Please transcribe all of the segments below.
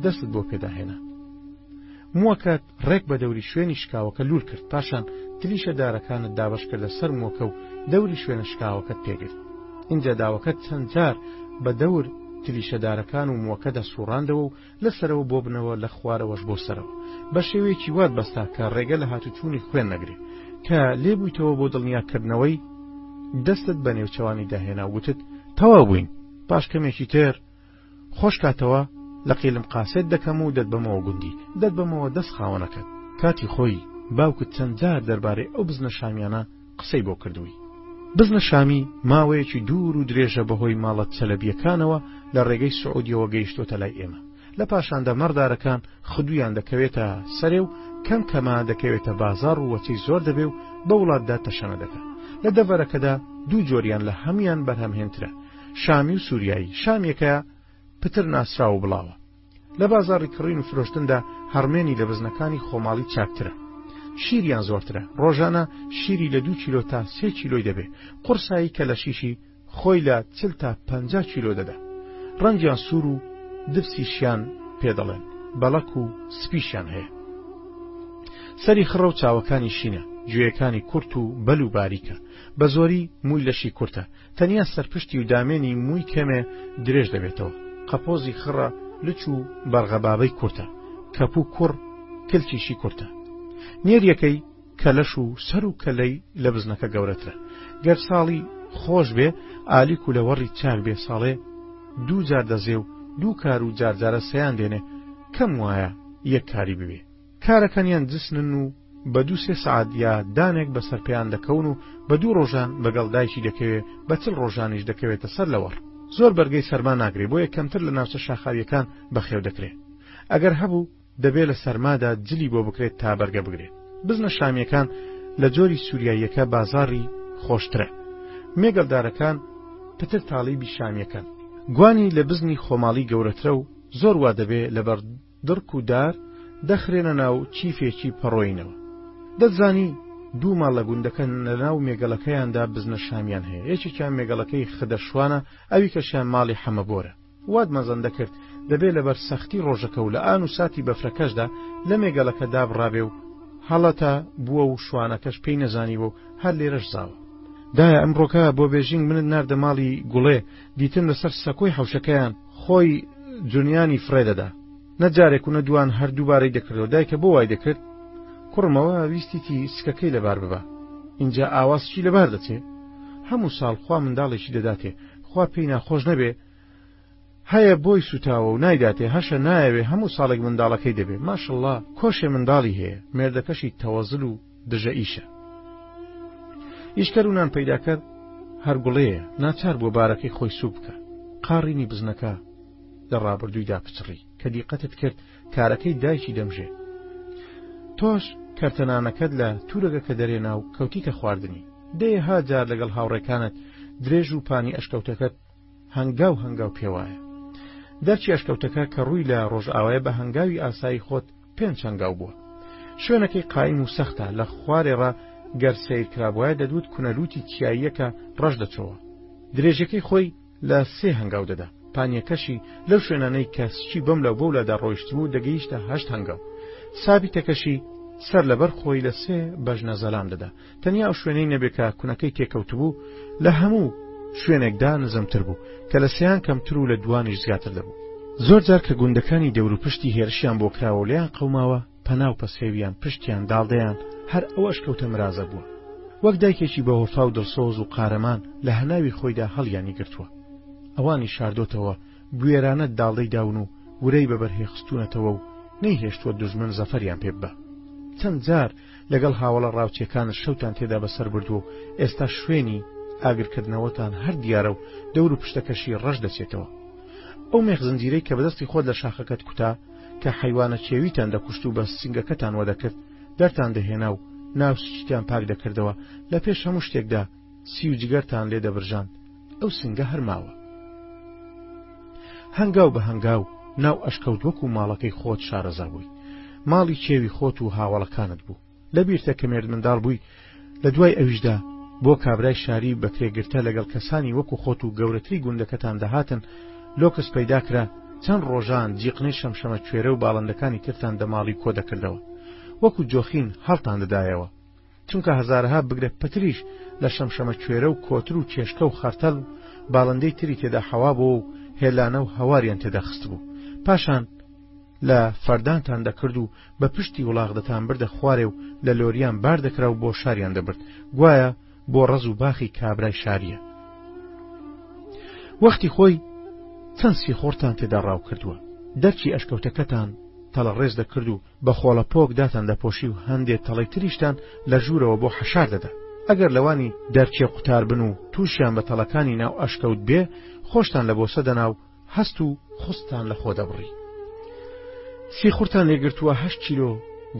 دەستت بۆ پێدا هێنا مووەکەت ڕێک بە دەوری شوێنی شکاوەکە لول کرد پاشان تلیشە دارەکانت دابش کردە سەر مووەکە و دەوری شوێنە شکاوەکەت پێگرت اینجا داوەکەت چەند جار بە دەور تلیشەدارەکان و مووەکەدا سوڕاندەوە و لە سەرەوە بۆ بنەوە لە خوارەوەش بۆ سەرەوە بە شێوەیەکی وات بەستا کە ڕێگە لە هاتوچوونی خوێن نەگرێ کە لێبوویتەوە بۆ دڵنیاکردنەوەی دەستت بە نێوچەوانی داهێنا وتت تەوا بووین پاش کەمێکی تر خۆش کاتەوە لە قیلم قاسێت دەکەم و دەتبەمەوە گوندی دەتبەمەوە دەست خاوەنەکەت کاتی خۆی باوکت چەند جار دەربارەی ئەو بزنە شامیانە قسەی بۆ کردووی. بزنە شامی ماوەیەکی دوور و درێژە بەهۆی ماڵە چەلەبیەکانەوە لە ڕێگەی سعودیەوە گەیشتۆتە لای ئێمە لە پاشاندا مەڕدارەکان خدویان دەکەوێتە سەرێ و کەم کەمە دەکەوێتە بازار و وەچەی زۆر دەبێ و بە وڵاتدا تەشەنە دەکە لە دەڤەرەکەدا دوو جۆریان لە هەمویان بەرهەمهێنترە شامی و سوریایی شامیەکە پتر ناسراو و بڵاوە لە بازاری کڕین و فرۆشتندا هەڕمێنی لە بزنەکانی خۆماڵی چاکترە شیریان زۆرترە ڕۆژانە شیری لە دو کیلۆ تا سێ کیلۆی دەبێ قورسایی کە لە شیشی خۆی لە چل تا پ کیلۆ دەدا ڕەنجیان سوور و دبسی شیان پێ دەڵێن بەڵک و سپیشیان هەیە سەری خڕە و چاوەکانی شینە گوێیەکانی کورت و بەل و باریکە بە زۆری مووی لەشی کورتە، تەنیا سەرپشتی و دامێنی مووی کەمێ درێژ دەبێتەوە، قەپۆزی خڕە لچ و بەرغەبابەی کورتە، کەپوو کوڕ، کلکیشی کورتە. نێریەکەی، کەلەش و سەر و کەلەی لە بزنەکە گەورەترە. گەر ساڵی خۆش بێ، ئالیک و لەوەڕی چاک بێ ساڵێ دوو جار دەزێ و دوو کار و جارجارە سێیان دێنێ، کەم وایە یەک کاری ببێ. کارەکانیان جسنن و بە دوو سێ سەعات یا دانێک بە سەر پێیان دەکەون و بە دوو ڕۆژان بە گەڵ دایکی دەکەوێ بە چل ڕۆژانیش دەکەوێتە سەر لەوەڕ زۆر بەرگەی سەرما ناگرێ بۆیە کەمتر لە ناوچە شاخاویەکان بە خێو دەکرێ ئەگەر هەبوو دەبێ لە سەرمادا جلی بۆ بکرێت تا بەرگە بگرێ بزنە شامیەکان لە جۆری سووریاییەکە بازاری خۆشترە مێگەلدارەکان پتر تاڵیبی شامیەکان گوانی لە بزنی خۆماڵی گەورەترە و زۆر وا دەبێ لەبەر دڕک و دار دەخرێنە ناو چیفێکی پەڕۆینەوە. دەتزانی دوو ماڵ لە گوندەکە لە ناو مێگەڵەکەیاندا بزنە شامیان هەیە، یەکێکیان مێگەڵەکەی خدە شوانە، ئەویکەشیان ماڵی حەمە بۆرە. وات مەزەندە کرد دەبێ لەبەر سەختی ڕۆژەکە و لە ئان و ساتی بەفرەکەشدا لە مێگەڵەکە دابڕابێ و هەڵەتە بووە و شوانەکەش پێی نەزانیوە و هەر لێرەش زاوە. دایە ئەمڕۆکە بۆ بێژینگ منت ناردە ماڵی گوڵێ، دیتم لەسەر سەکۆی حەوشەکەیان، خۆی جونیانی فڕێ دەدا نە جارێک و نە دوان هەر دووبارەی دەکردەوە دایکە بۆ وای دەکرد کوڕمەوە ویستیتی سکەکەی لەبار ببە اینجا ئاواسکی لەبار دەچێ هەموو ساڵ خوا منداڵێکی دەداتێ خوا پێی ناخۆش نەبێ هەیە بۆی سوتاوە و نایداتێ هەشە نایەوێ هەموو ساڵێک منداڵەکەی دەبێ ماشله کۆشێ منداڵی هەیە مێردەکەشی تەوەزل و دژە ئیشە ئیشکەر و نان پەیداکەر هەر گوڵەیە ناچار بۆ بارەکەی خۆی سوو بکە قاڕینی بزنەکە لە ڕابردووی داپچڕی کە دیقەتت کرد کارەکەی دایکی دەمژێ تۆش کەرتەنانەکەت لە تورەگە کە دەرێنا و کەوتیتە خواردنی دەیە ها جار لەگەڵ هاوڕێکانت درێژ و پانی ئەشکەوتەکەت هەنگاو هەنگاو پێوایە دەرچی ئەشکەوتەکە کە ڕووی لە ڕۆژئاوایە بە هەنگاوی ئاسایی خۆت پێنج هەنگاو بووە شوێنەکەی قایم و سەختە لە خوارێڕا گەر سەیر کرابوایە دەدوت کونەلوتی چیاییەکە ڕەش دەچۆوە درێژەکەی خۆی لە سێ هەنگاو دەدا پانیەکەشی لەو شوێنانەی کە سچی بەم لەو بەولادا ڕۆیشتبوو دەگەیشتە هەشت هەنگاو سابیتەکەشی سەر لەبەر خۆی لە سێ بەژنە زەلام دەدا تەنیا ئەو شوێنەی نەبێ کە کونەکەی تێکەوتبوو لە هەموو شوێنێکدا نزمتر بوو کە لە سیان کەمتر و لە دوانیش زیاتر دەبوو زۆر جار کە گوندەکانی دەوروپشتی هێرشیان بۆ کراوە و لێیان قەوماوە پەنا و پەسێویان پشتیان داڵدەیان هەر ئەو ئەشکەوتە مرازە بووە وەک دایکێکی بە وەفا و دڵسۆز و قارەمان لە هەناوی خۆیدا هەڵیانی گرتووە ئەوانی شاردۆتەوە بوێرانە داڵدەی داون و ورەی بەبەرهێخستونەتەوە و نەیهێشتووە دژمن زەفەریان پێ بە چەند جار لەگەڵ هاوەڵە ڕاوچیەکانت شەوتان تێدا بەسەر بردووە و ئێستا شوێنی ئاگرکردنەوەتان هەر دیارە و دەور و پشتەکەشی ڕەش دەچێتەوە. ئەو مێخ زنجیرەی کە بەدەستی خۆت لە شاخەکەت کوتا کە حەیوانە کێویتان دەکوشت و بە سنگەکەتان وەدەکرد دەرتان دەهێنا و ناوسکیتان پاک دەکردەوە لە پێش هەموو شتێکدا سی و جگەرتان لێ دەبرژاند ئەو سنگە هەر ماوە هەنگاو بە هەنگاو ناو ئەشکەوت وەکو ماڵەکەی خۆت شارەزا بووی ماڵی کێوی خۆت و هاوڵەکانت بوو لە بیرتە کە مێرد منداڵ بووی لە دوای ئەویشدا بۆ کابرای شاری بەکرێگرتە لەگەڵ کەسانی وەکو خۆت و گەورەتری گوندەکەتان دەهاتن لۆکس پەیدا کرا چەند ڕۆژان جیقنەی شەمشەمە کوێرە و باڵندەکانی ترتان دەماڵی کۆ دەکردەوە وەکو جۆخین هەڵتان دەدایەوە چونکە هەزارەها بگرە پتریش لە شەمشەمە کوێرە و کۆتر و چێشکە و خەرتەل و باڵندەی تری تێدا حەوا بۆ و هێلانە و هەواریان تێدا خست بوو پاشان لە فەردانتان دەکرد و بە پشتی وڵاغ دەتان بردە خوارێ و لە لۆریان بار دەکرا و بۆ شاریان دەبرد گوایە بۆ ڕز و باخی کابرای شاریە وەختی خۆی چەند سیخۆرتان تێدا ڕاو کردووە دەرچی ئەشکەوتەکەتان تەڵەڕێز دەکرد و بە خۆڵە پۆک داتان دەپۆشی و هەندێ تەڵەی تریشتان لە ژوورەوە بۆ حەشار دەدا. ئەگەر لەوانی دەرکێ قوتار بن و تووشیان بە تەڵەکانی ناو ئەش کەوت بێ، خۆشتان لە بۆسە دەنا و هەست و خوستتان لە خۆ دەبڕی. سیخوڕتان لێ گرتووە هەشت کیلۆ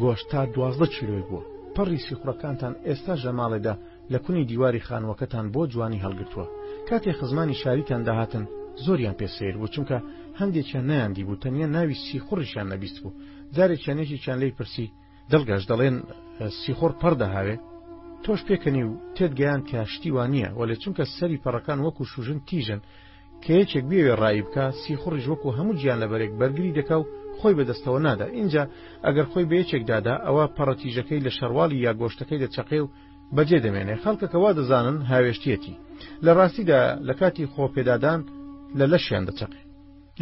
گۆشت تا دوازدە کیلۆی بووە. پەڕی سیخوڕەکانتان ئێستاش لە ماڵێ دا لە کونی دیواری خانووەکەتان بۆ جوانی هەڵگرتووە. کاتێ خزمانی شاریتان دەهاتن زۆریان پێ سەیر بوو چونکە هەندێکیان نەیاندیبوو تەنیا ناوی سیخوڕیشیان نەبیستبوو. جارێکیان یەکێکیان لێی پرسی. دڵگەش دەڵێن سیخوڕ پەڕ دەهاوێ؟ تۆش پێکەنی و تێت گەیاند کە شتی وا نییە، وەلێ چونکە سەری پەڕەکان وەکوو شوژن تیژن کە یەکێک بیەوێ ڕایی بکا سیخوڕیش وەکوو هەموو گیانلەبەرێک بەرگری دەکا و خۆی بە دەستەوە نادا ئینجا ئەگەر خۆی بە یەکێک دادا ئەوا پەڕە تیژەکەی لە شەڕواڵی یا گۆشتەکەی دەچەقێ و بەجێ دەمێنێ خەڵکەکە وا دەزانن هاوێشتیەتی لە ڕاستیدا لە کاتی خۆپێدادان لە لەشیان دەچەقێ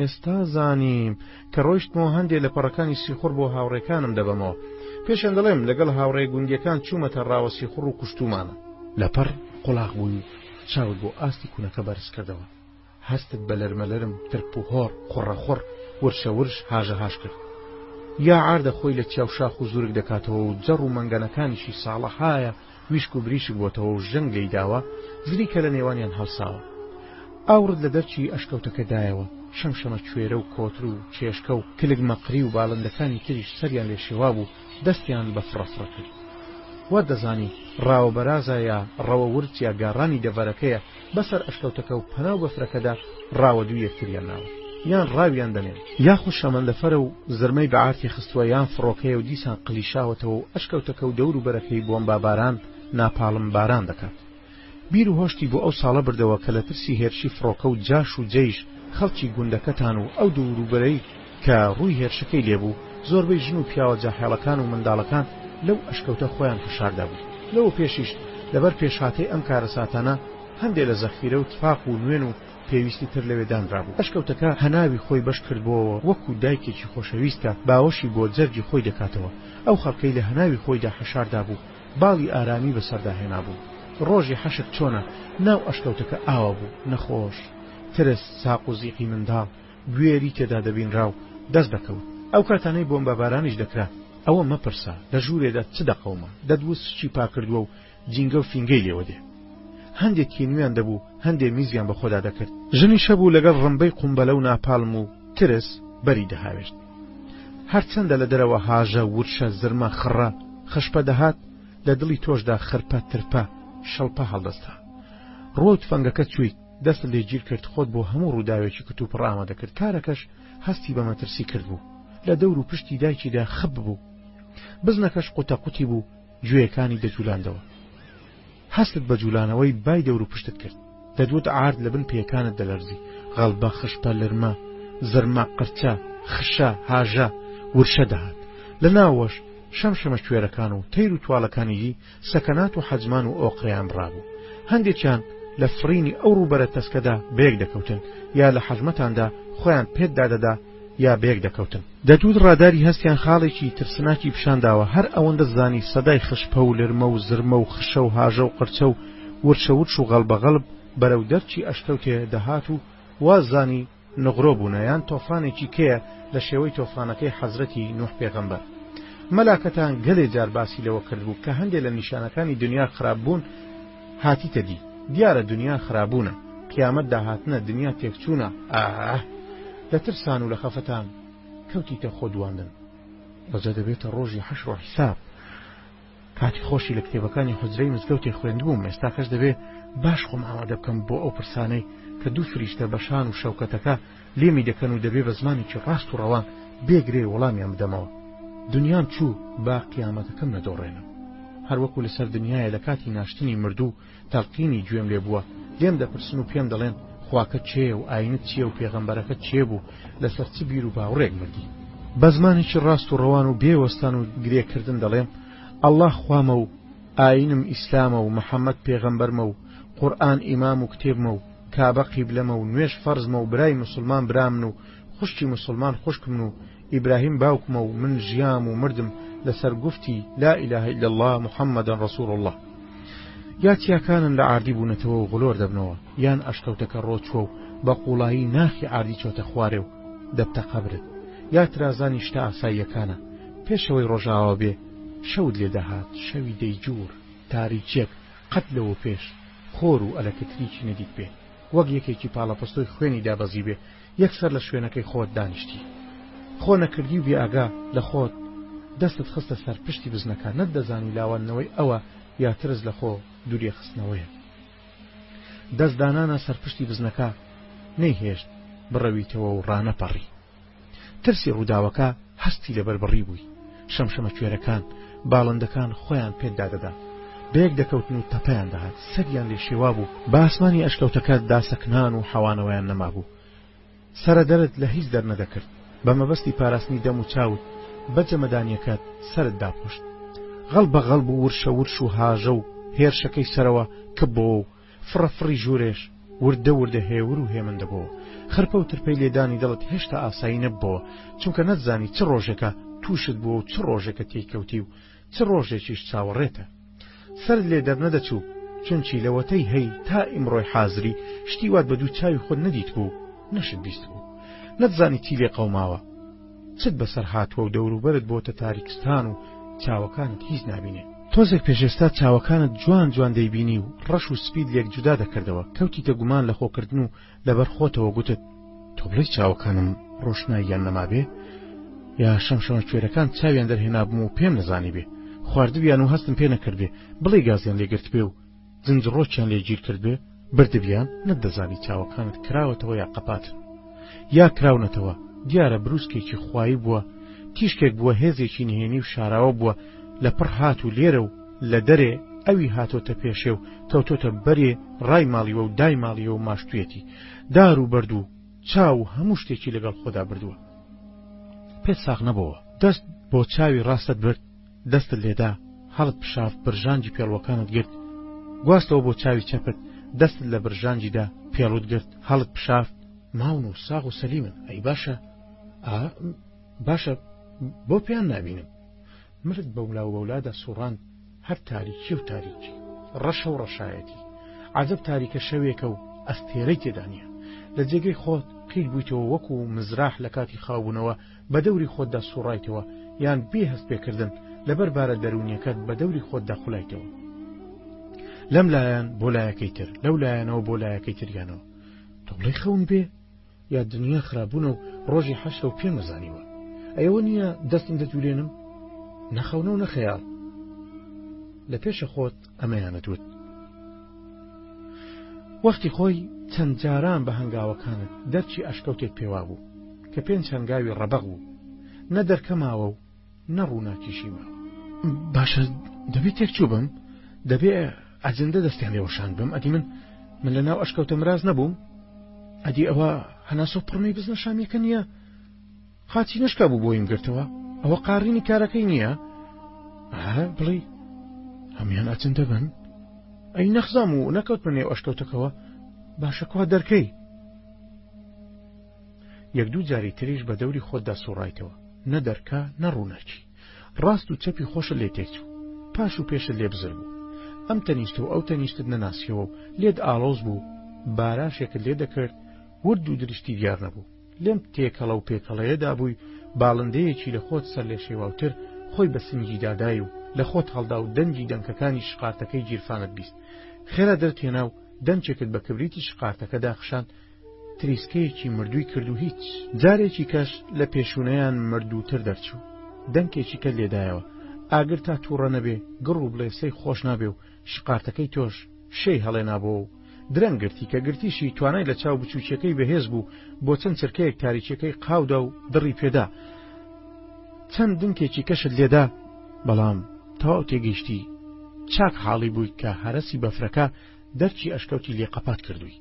ئێستا زانیم کە ڕۆیشتمەوە هەندێ لە پەڕەکانی سیخوڕ بۆ هاوڕێکانم دەبەمەوە پێشەن دەڵێم لەگەڵ هاوڕێ گوندیەکان چوومەتە ڕاوە سیخوڕ و کوشتومانە لەپەڕ قۆڵاخ بووی و چاوت بۆ ئاستی کونەکە بەرز کردەوە هەستت بە لەرمەلەرم، ترپ و هۆڕ، خوڕە خوڕ، ورشە ورش، هاژە هاژ کرد. یا عاردە خۆی لە چیا و شاخ و زورگ دەکاتەوە و جەڕ و مەنگەنەکانیشی ساڵەهایە ویشک و بریشک بۆتەوە و ژەنگ لێی داوە، زری کە لە نێوانیان هەڵساوە. ئاوڕت لە دەرچی ئەشکەوتەکە دایەوە، شەمشەمە کوێرە و کۆتر و چێشکە و کلک مەقری و باڵندەکانی تریش سەریان لێ شێوابوو، دەستیان بە فڕە فڕە کرد. وادەزانی ڕاوە بەرازە یا ڕەوە ورچ یا گاڕانی دەڤەرەکەیە، بەسەر ئەشکەوتەکە و پەنا و بەفرەکەدا ڕاوە دوو یەکتریان ناوە یان ڕاویان دەنێن، یاخود شەمەندەفەرە و زرمەی بە عارتی خستووە یان فڕۆکەیە و دیسان قلیشاوەتەوە و ئەشکەوتەکە و دەوروبەرەکەی بۆمباباران، ناپاڵم، باران دەکات. بیر و هۆشتی بۆ ئەو ساڵە بردەوە کە لە ترسی هێرشی فڕۆکە و جاش و جەیش خەڵکی گوندەکەتان و ئەو دووروبەرەی، کە ڕووی هێرشەکەی لێبوو، زۆربەی ژن و پیاوە جاحێڵەکان و منداڵەکان لەو ئەشکەوتە خۆیان فشاردا بوو، لەوە پێشیش لەبەر پێشهاتەی ئەم کارەساتانە هەندێ لە زەخیرە و تفاق و نوێن و پێویستی تر لەوێ دانرابوو، ئەشکەوتەکە هەناوی خۆی بەش کردبۆوە وەکو دایکێکی خۆشەویست کە باوەشی بۆ جەرگی خۆی دەکاتەوە، ئەو خەڵکەی لە هەناوی خۆیدا حەشاردابوو باڵی ئارامی بەسەردا هێنابوو، ڕۆژی حەشر چۆنە ناو ئەشکەوتەکە ئاوابوو، نەخۆش، ترس، ساق و زیقی منداڵ، بوێری تێدا دەبینرا و دەست دەکەوت، ئەو کاتانەی بۆمبابارانیش دەکرا، ئەوە مەپرسە لە ژوورێدا چ دەقەوما، دەتگوت سوچی پاکردووە و جینگە و فینگەی لێوە دێ. هەندێ تینوویان دەبوو، هەندێ میزیان بە خۆدا دەکرد. ژنیش هەبوو لەگەڵ ڕمبەی قومبەلە و ناپالم و ترس بەری دەهاوێشت. هەرچەندە لە دەرەوە هاژە، ورچە، زرمە، خڕە، خشپە دەهات، لە دڵی تۆشدا خرپە، ترپە، شڵپە هەڵدەستا. ڕووەو تفەنگەکە چوویت. دەستت لێ گیر کرد خۆت بۆ هەموو ڕووداوێکی کتوپڕ ئامادە کرد کارەکەش هەستی بە مەترسی کرد بوو لە دەور و پشتی دایکیدا خپ بوو بزنەکەش قوتە قوتی بوو گوێیەکانی دەجولاندەوە هەستت بە جوولانەوەی بای دەور و پشتت کرد دەدوت ئارد لە بن پێکانت دەلەرزی غەڵبە خشپە لرمە زرمە قرچە خشە هاژە ورشە دەهات لە ناوەش شەمشەمە کوێرەکان و تەیر و تواڵەکانیی سەکەنات و حەجمان و ئۆقرەیان ڕابوو. هەندێکیان لە فڕینی ئەو ڕووبەرە تەسکەدا بەیەک دەکەوتن، یا لە حەژمەتاندا خۆیان پێت دادەدا یا بەیەک دەکەوتن. دەتوت ڕاداری هەستیان خاڵێکی ترسناکی پیشان داوە، هەر ئەوەندە زانی سەدای خشپە و لرمە و زرمە و خشە و هاژە و قرچە و ورچە ورچ و غەڵبە غەڵب بەرەو دەرچی ئەشکەوتێ دەهات و وا زانی، نغرۆ بوونە یان تۆفانێکی کەیە لە شێوەی تۆفانەکەی حەزرەتی نوح پێغەمبەر. مەلاکەتان گەلێ جار باسی لەوە کردبوو کە هەندێ لە نیشانەکانی دنیا خراپ بوون هاتیتە دی. دیارە دنیا خرابوونە، قیامەت داهاتنە، دنیا تێکچوونە، ئاه! لە ترسان و لە خەفەتان کەوتیتە خۆ دواندن. ئەوجا دەبێتە ڕۆژی حەشر و حیساب. کاتی خۆشی لە کتێبەکانی حوجرەی مزگەوتێ خوێندبووم ئێستاکەش دەبێ باش خۆم ئامادە بکەم بۆ ئەو پرسانەی کە دوو فریشتە بە شان و شەوکەتەکە لێمی دەکەن و دەبێ بە زمانێکی ڕاست و ڕەوان بێگرێ وەڵامیان بدەمەوە دنیام چوو با قیامەتەکەم نەدۆڕێنم هەروەکو لەسەر دنیاە لە کاتی ناشتنی مردوو تەڵقینی گوێم لێ بووە لێم دەپرسن و پێم دەڵێن خواکەت کێیە و ئایینت چییە و پێغەمبەرەکەت کێ بوو، لەسەر چ بیر و باوڕێک مردی؟ بە زمانێکی ڕاست و ڕەوان و بێ وەستان و گرێکردن دەڵێم، ئەڵڵا خوامە و ئایینم ئیسلامە و محەممەد پێغەمبەرمە و قورئان ئیمام و کتێبمە و کابە قیبلەمە و نوێژ فەرزمە و برای موسڵمان برامن و خوشکی موسڵمان خوشکمن و ئیبراهیم باوکمە و من ژیام و مردم لەسەر گفتی، لا اله الا اللە محمدا رسول اللە. یا چیاکانن لە عاردی بوونەتەوە و غلۆر دەبنەوە، یان ئەشکەوتەکە ڕۆچووە و بە قووڵایی ناخی عاردی چۆتە خوارێ و دەبتە قەبرت، یا ترازانی شتە ئاساییەکانە، پێشەوەی ڕۆژاوا بێ، شەوت لێ دەهات، شەوی دەیجوور، تاریکییەک، قەت لەوەوپێش، خۆر و ئەلەکتریکی نەدیتبێ، وەک یەکێکی پاڵەپەستۆی خوێنی دابەزیبێ، یەکسەر لە شوێنەکەی خۆت دانیشتی خۆ نەکردی و بێئاگا لە خۆت دەستت خستە سەر پشتی بزنەکە نەت دەزانی لاواندنەوەی ئەوە یا ترس لە خۆ دوریێ خستنەوەیە دەست دانانە سەر پشتی بزنەکە نەیهێشت بڕەویتەوە و ڕانەپەڕی ترسی ڕووداوەکە هەستی لەبەربڕی بووی شەمشەمەکوێرەکان باڵندەکان خۆیان پێکدا دەدا بەیەک دەکەوتن و تەپیان دەهات سەریان لێ شێوا بوو بە ئاسمانی ئەشکەوتەکە داسەکنان و حەوانەوەیان نەمابوو سرە دەرت لە هیچ دەرنەدەکرد بە مەبەستی پاراستنی دەم و چاوت بە جەمەدانیەکەت سرت داپۆشت غەڵ بەغەڵ بوو ورشە ورش و هاژە و هێرشەکەی سەرەوە کپ بۆ و فڕە فڕی ژوورێش وردە وردە هێور و هێمن دەبۆوە. خرپە و ترپەی لێدانی دڵت هێشتا ئاسایی نەببەوە، چونکە نەتزانی چ ڕۆژێکە تووشت بووە و چ ڕۆژێکە تێی کەوتی و چ ڕۆژێکیش چاوەڕێتە. سەرت لێ دەرنەدەچوو، چونکی لەوەتەی هەی تا ئیمڕۆی حازری، شتی وات بە دوو چاوی خۆت نەدیتبوو و نەشت بیستبوو. نەتزانی چی لێ قەوماوە. چت بەسەر هاتووە و دەوروبەرت بۆتە تاریکستان و چاوەکانت هیچ نابینێ. تۆزێک پێشێستا چاوەکانت جوان جوان دەیبینی و ڕەش و سپیت لێک جودا دەکردەوە، کەوتیتە گومان لە خۆکردن و لەبەر خۆتەوە گوتت، تۆ بڵێی چاوەکانم ڕۆشناییان نەمابێ؟ یا شەمشەمە کوێرەکان چاویان دەرهێنابم و پێم نەزانیبێ، خواردبیان و هەستم پێ نەکردبێ، بڵێی گازیان لێ گرتبێ و. زنجڕۆکیان لێ گیر کردبێ بردبیان نەتدەزانی چاوەکانت کراوەتەوە یا قەپاتن یا کراونەتەوە دیارە بروسکێکی خوایی بووە تیشکێک بووە هێزێکی نهێنی و شاراوە بووە لە پڕ هات و لێرە و لە دەرێ ئەوی هاتۆتە پێشێ و کەوتۆتە بەرێ ڕای ماڵیوە و دای ماڵیەوە و ماشتویەتی دار و بەرد و چاو و هەموو شتێکی لەگەڵ خۆدا بردووە پێت ساغ نەبەوە دەست بۆ چاوی ڕاستت برد دەستت لێدا هەڵت پشاف برژانجی پێڵوەکانت گرت گواستەوە بۆ چاوی چەپت دەستت لە برژانجیدا پێڵوت گرت هەڵت پشاف ماون و ساغ و سەلیمن ئەی باشە ئا باشە بۆ پێیان نابینم مرد بەولا و بەولادا سوڕان هەر تاریکی و تاریکی ڕەشە و ڕەشایەتی عجب تاریکە شەوێکە و ئەستێرەی تێدانە لە جێگەی خۆت قیل بوویتەوە وەکو مزراح لە کاتی خاوبوونەوە بە دەوری خۆتدا سوڕایتەوە یان بێ هەست پێکردن لەبەر بارە دەروونیەکەت بە دەوری خۆتدا خولایتەوە لەم لایەن بۆ لایەکەی تر لەو لایەنەوە بۆ لایەکەی تریانەوە تۆڵی خەون بێ یا دنیا خراببوون و ڕۆژی حەشە و پێم نەزانیوە ئەوە نییە دەستم دەجوولێنم نەخەونە و نەخەیاڵ لە پێشە خۆت ئەمەیانت وت وەختی خۆی چەند جاران بە هەنگاوەکانت دەرچی ئەشکەوتێک پێوا بوو کە پێنج هەنگاوی ڕەبەق بوو نە دەرکەماوە و نە ڕووناکیشی ماوە باشە دەبێت تێکچوو بم دەبێ ئەجندە دەستیان لێوەشان بم ئەدی من من لە ناو ئەشکەوتە مراز نەبووم ئەدی ئەوە هەناسۆ پڕمەی بزنە شامیەکە نییە قاچی نەشکا بوو بۆیم گرتەوە ئەوە قاڕینی کارەکەی نییە ئەهە بڵی هەمیان ئەچن دەبن ئەی نەخزام و نەکەوت بە نێو ئەشکەوتەکەوە باشەکوا دەرکەی یەک دوو جاری تریش بە دەوری خۆتدا سوڕایتەوە نە دەرکە نە ڕووناکی ڕاست و چەپی خۆشە لێ تێکچوو پاش و پێشە لێ بزر بوو ئەم تەنیشتە و ئەو تەنیشتت نەناسیەوە و لێت ئاڵۆز بوو باراشێکت لێ دەکرد ورد و درشتی دیار نەبوو لەم تێکەڵە و پێکەڵەیەدا بووی باڵندەیەکی لە خۆت سەرلێشێواوتر خۆی بە سنگی دادای و لە خۆت هەڵدا و دەنگی دەنکەکانی شقارتەکەی گیرفانت بیست خێرا دەرتهێنا و دەمچێکت بە کبریتی شقارتەکە داخشان تریسکەیەکی مردووی کرد و هیچ جارێکی کەش لە پێشونەیان مردووتر دەرچوو دەنکێکی کە لێدایەوە ئاگر تا تووڕە نەبێ گڕ و بڵێسەی خۆش نابێ و شقارتەکەی تۆش شێی هەڵێنابۆوە و درەنگ گرتی، کە گرتیشی توانای لە چاو بچووکیەکەی بەهێز بوو، بۆ چەند چرکەیەک تاریکیەکەی قاودا و دڕی پێدا، چەند دنکێکی کەشت لێدا، بەڵام تەواو تێگەیشتی چاک حاڵی بووی کە هەرەسی بەفرەکە دەرکی ئەشکەوتی لێ قەپات کردووی.